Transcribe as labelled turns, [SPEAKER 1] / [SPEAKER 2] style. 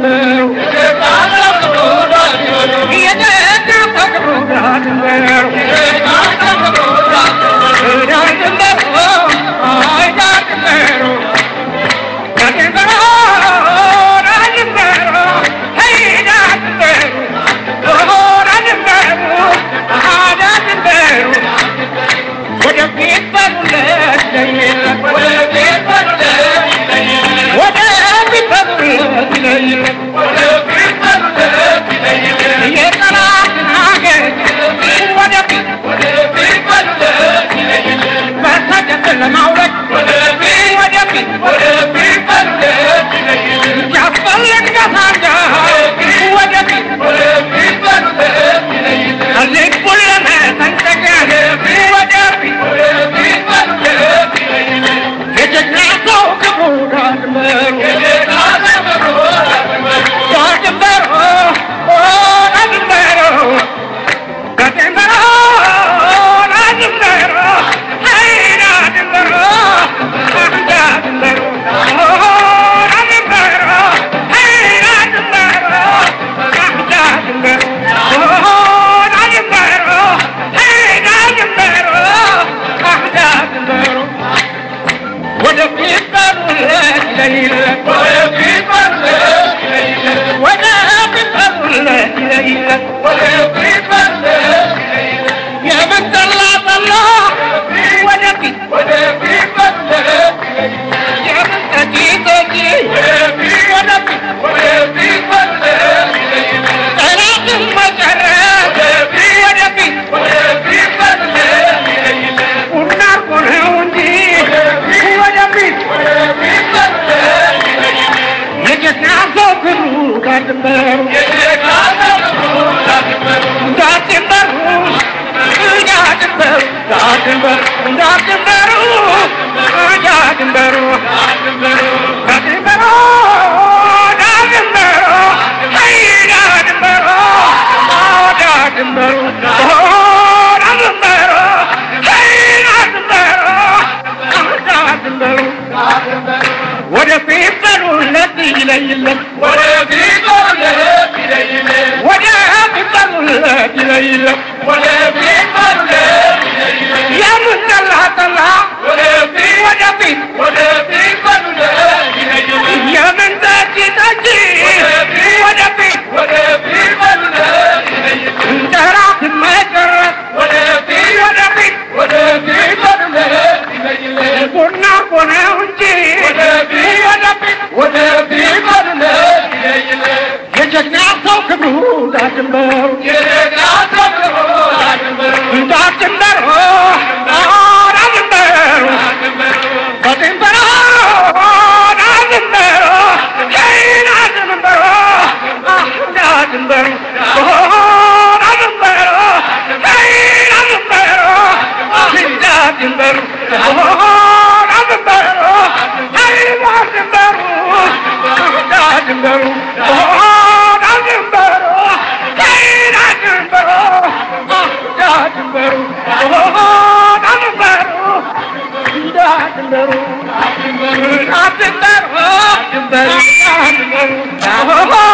[SPEAKER 1] the ويقيقا لا إليه ويقيقا ولا أقفا Guru, Dr. Hey, ودقيق الرهلة ليلا ودقيق الرهلة ليلا ودقيق الرهلة ليلا Oh,